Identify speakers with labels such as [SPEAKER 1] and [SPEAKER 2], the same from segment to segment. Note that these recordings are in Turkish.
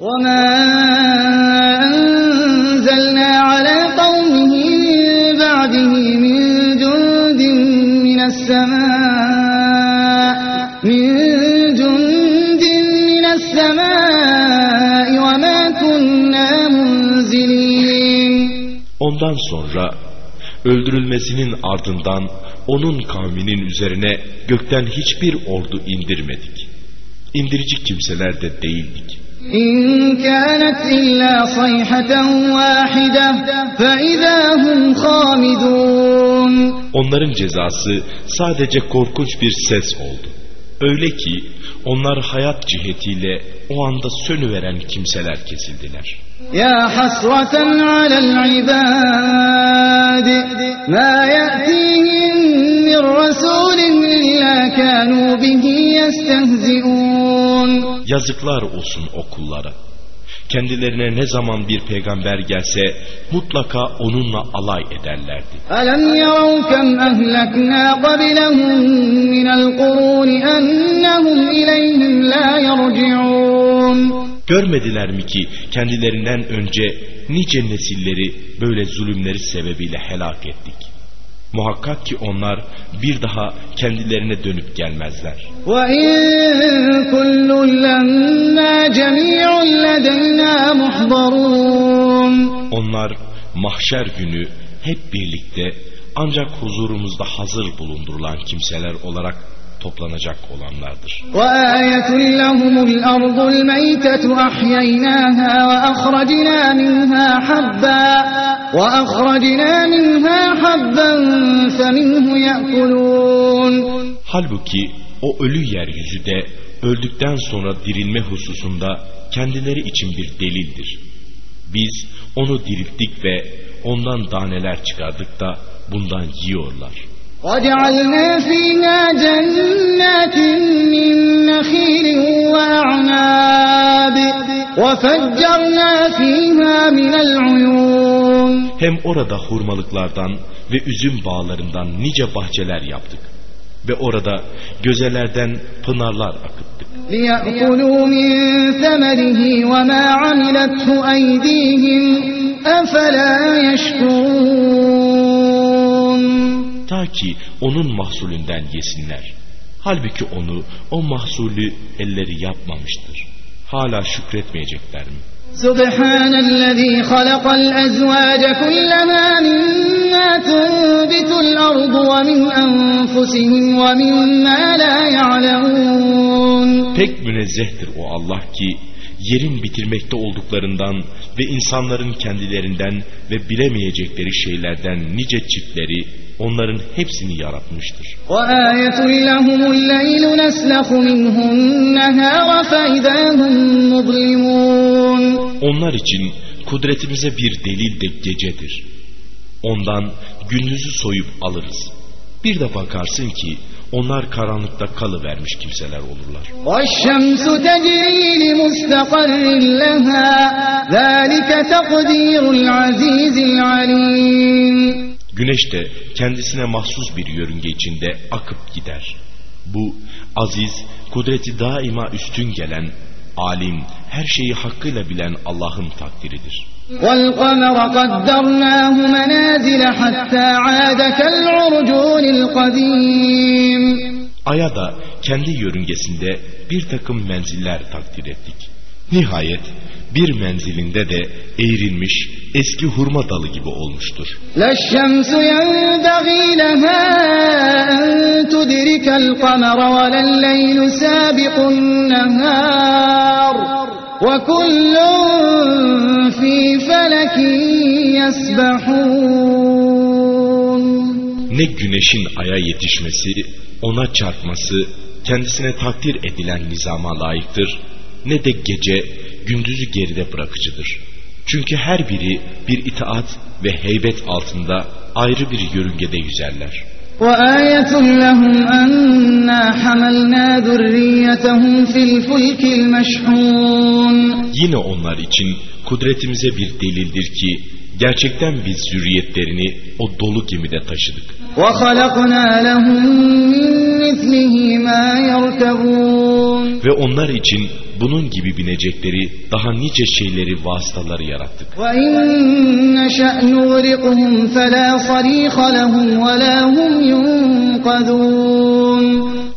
[SPEAKER 1] وما أنزلنا على قومه من بعده من جند من السماء من جند من السماء وما كنا منزلين
[SPEAKER 2] Ondan sonra öldürülmesinin ardından onun kavminin üzerine gökten hiçbir ordu indirmedik. İndirici kimseler de değildik.
[SPEAKER 1] إن كانت إلا صيحة واحدة فإذا هم خامدون
[SPEAKER 2] Onların cezası sadece korkunç bir ses oldu. Öyle ki onlar hayat cihetiyle o anda sönüveren kimseler kesildiler.
[SPEAKER 1] يا حسرة على العباد ما يأتيهم من رسول إلا كانوا به يستهزئون
[SPEAKER 2] Yazıklar olsun o kullara. Kendilerine ne zaman bir peygamber gelse mutlaka onunla alay ederlerdi.
[SPEAKER 1] Alam yarav kem ehlekna qabilahum minel kurun ennehum ileyhim la yarci'un.
[SPEAKER 2] Görmediler mi ki kendilerinden önce nice nesilleri böyle zulümleri sebebiyle helak ettik. Muhakkak ki onlar bir daha kendilerine dönüp gelmezler. Onlar mahşer günü hep birlikte ancak huzurumuzda hazır bulundurulan kimseler olarak toplanacak olanlardır. Halbuki o ölü yeryüzü de öldükten sonra dirilme hususunda kendileri için bir delildir. Biz onu dirilttik ve ondan daneler çıkardık da bundan yiyorlar.
[SPEAKER 1] وجعلنا فيها جنات من نخيل وأعناب وفجرنا فيها من العيون
[SPEAKER 2] Hem orada hurmalıklardan ve üzüm bağlarından nice bahçeler yaptık. Ve orada gözelerden pınarlar akıttık.
[SPEAKER 1] ليأكلوا من ثمره وما عملته أيديهم أفلا يشكرون
[SPEAKER 2] ta ki onun mahsulünden yesinler. Halbuki onu, o mahsulü elleri yapmamıştır. Hala şükretmeyecekler mi?
[SPEAKER 1] Subhanellezî halakal ezvâce kullemâ mimmâ tunbitul ardu ve min enfusihim ve mimmâ la ya'lemûn.
[SPEAKER 2] Pek münezzehtir o Allah ki yerin bitirmekte olduklarından ve insanların kendilerinden ve bilemeyecekleri şeylerden nice çiftleri onların hepsini yaratmıştır. Onlar için kudretimize bir delil de gecedir. Ondan gündüzü soyup alırız. Bir de bakarsın ki onlar karanlıkta kalıvermiş kimseler olurlar.
[SPEAKER 1] والشمس تجري لمستقر لها ذلك تقدير العزيز العليم
[SPEAKER 2] Güneş de kendisine mahsus bir yörünge içinde akıp gider. Bu aziz, kudreti daima üstün gelen, alim, her şeyi hakkıyla bilen Allah'ın takdiridir.
[SPEAKER 1] والقمر قدرناه منازل حتى عاد كالعرجون القديم
[SPEAKER 2] Ay'a da kendi yörüngesinde bir takım menziller takdir ettik. Nihayet bir menzilinde de eğrilmiş eski hurma dalı gibi olmuştur.
[SPEAKER 1] لا الشمس ينبغي لها أن تدرك القمر ولا الليل سابق النهار وكل في فلك يسبحون
[SPEAKER 2] Ne güneşin aya yetişmesi, ona çarpması kendisine takdir edilen nizama layıktır, ne de gece gündüzü geride bırakıcıdır. Çünkü her biri bir itaat ve heybet altında ayrı bir yörüngede yüzerler.
[SPEAKER 1] وآية لهم أنا حملنا ذريتهم في الفلك المشحون
[SPEAKER 2] Yine onlar için kudretimize bir delildir ki gerçekten biz zürriyetlerini o dolu gemide taşıdık.
[SPEAKER 1] وخلقنا لهم من مثله ما يركبون
[SPEAKER 2] Ve onlar için bunun gibi binecekleri daha nice şeyleri vasıtaları yarattık.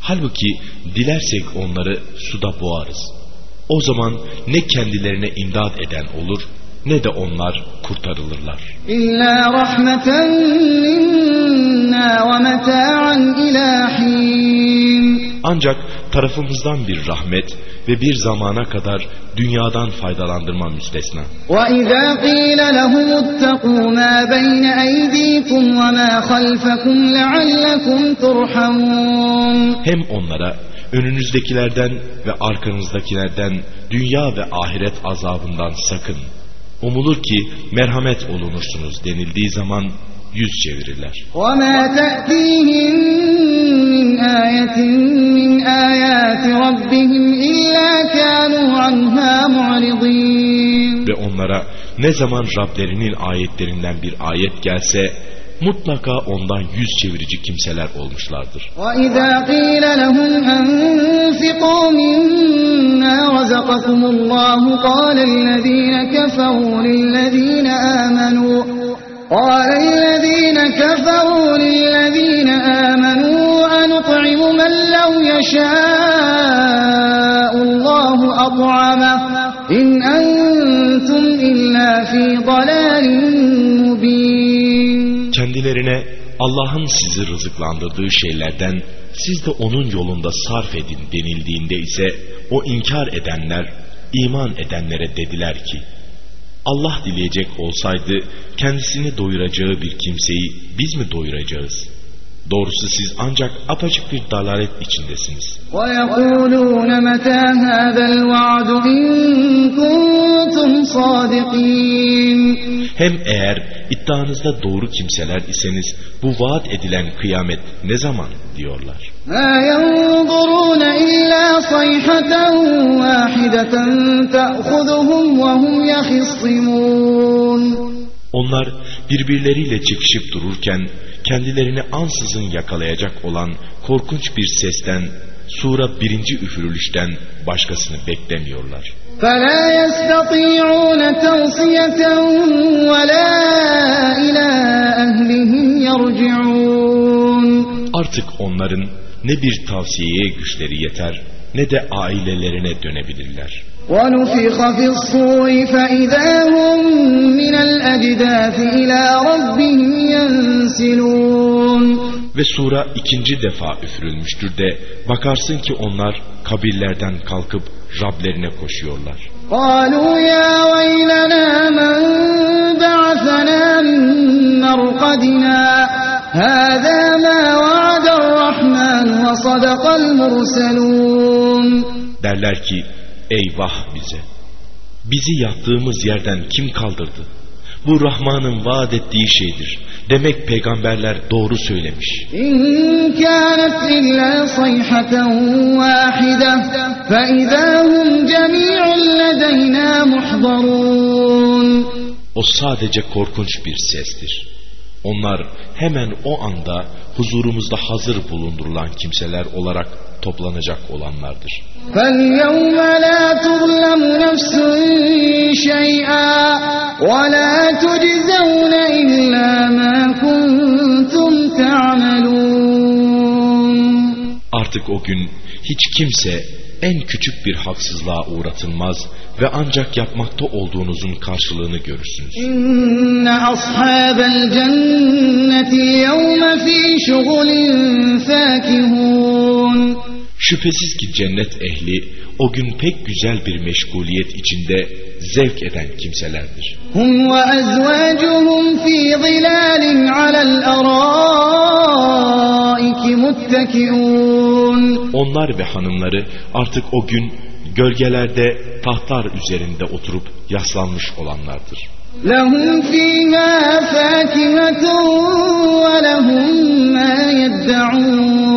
[SPEAKER 2] Halbuki dilersek onları suda boğarız. O zaman ne kendilerine imdad eden olur ne de onlar kurtarılırlar.
[SPEAKER 1] İlla rahmeten minna ve meta'an.
[SPEAKER 2] Ancak tarafımızdan bir rahmet ve bir zamana kadar dünyadan faydalandırma müstesna.
[SPEAKER 1] وإذا قيل لهم اتقوا ما بين أيديكم وما خلفكم لعلكم ترحمون
[SPEAKER 2] Hem onlara önünüzdekilerden ve arkanızdakilerden dünya ve ahiret azabından sakın. Umulur ki merhamet olunursunuz denildiği zaman yüz çevirirler.
[SPEAKER 1] وما تأتيهم من آية من آيات ربهم إلا كانوا عنها معرضين
[SPEAKER 2] Ve onlara ne zaman Rablerinin ayetlerinden bir ayet gelse mutlaka ondan yüz çevirici kimseler olmuşlardır.
[SPEAKER 1] وإذا قيل لهم أنفقوا مما رزقكم الله قال الذين كفروا للذين آمنوا قال الذين كفروا للذين آمنوا أنطعم من لو يشاء الله أطعمه إن أنتم إلا في ضلال مبين
[SPEAKER 2] Kendilerine Allah'ın sizi rızıklandırdığı şeylerden siz de onun yolunda sarf edin denildiğinde ise o inkar edenler iman edenlere dediler ki Allah dileyecek olsaydı kendisini doyuracağı bir kimseyi biz mi doyuracağız? Doğrusu siz ancak apaçık bir dalalet içindesiniz.
[SPEAKER 1] ويقولون متى هذا الوعد إن كنتم صادقين
[SPEAKER 2] Hem eğer iddianızda doğru kimseler iseniz bu vaat edilen kıyamet ne zaman diyorlar.
[SPEAKER 1] ما ينظرون إلا صيحة واحدة تأخذهم وهم يخصمون
[SPEAKER 2] Onlar birbirleriyle çekişip dururken kendilerini ansızın yakalayacak olan korkunç bir sesten sura birinci üfürülüşten başkasını beklemiyorlar.
[SPEAKER 1] فلا يستطيعون توصية ولا إلى أهلهم يرجعون
[SPEAKER 2] Artık onların ne bir tavsiyeye güçleri yeter ne de ailelerine dönebilirler.
[SPEAKER 1] ونفخ في الصور فإذا هم من الأجداث إلى ربهم ينسلون
[SPEAKER 2] Ve sura ikinci defa üfürülmüştür de bakarsın ki onlar kabirlerden kalkıp Rablerine koşuyorlar.
[SPEAKER 1] قالوا يا ويلنا من بعثنا من مرقدنا هذا ما وعد الرحمن وصدق المرسلون
[SPEAKER 2] Derler ki Eyvah bize! Bizi yattığımız yerden kim kaldırdı? Bu Rahman'ın vaat ettiği şeydir. Demek peygamberler doğru söylemiş. O sadece korkunç bir sestir. Onlar hemen o anda huzurumuzda hazır bulundurulan kimseler olarak toplanacak olanlardır.
[SPEAKER 1] فاليوم لا تظلم نفس شيئا ولا تجزون إلا ما كنتم تعملون
[SPEAKER 2] Artık o gün hiç kimse en küçük bir haksızlığa uğratılmaz ve ancak yapmakta olduğunuzun karşılığını görürsünüz.
[SPEAKER 1] إن أصحاب الجنة اليوم في شغل فاكهون
[SPEAKER 2] Şüphesiz ki cennet ehli o gün pek güzel bir meşguliyet içinde zevk eden kimselerdir.
[SPEAKER 1] هم وأزواجهم في ظلال على الأرائك متكئون
[SPEAKER 2] Onlar ve hanımları artık o gün gölgelerde tahtlar üzerinde oturup yaslanmış olanlardır.
[SPEAKER 1] لهم فيها فاكهة ولهم ما يدعون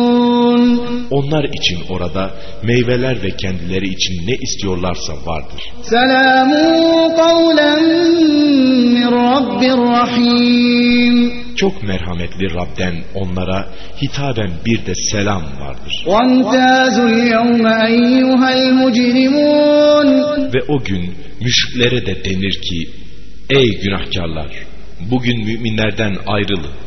[SPEAKER 2] onlar için orada meyveler ve kendileri için ne istiyorlarsa vardır. Çok merhametli Rab'den onlara hitaben bir de selam vardır. Ve o gün müşriklere de denir ki ey günahkarlar bugün müminlerden ayrılın.